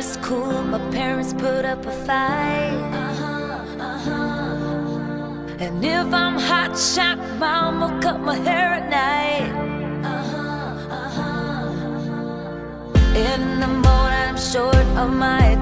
Whenever school, my parents put up a fight. And if I'm hot shot, mama cut my hair at night. In the morning, I'm short of my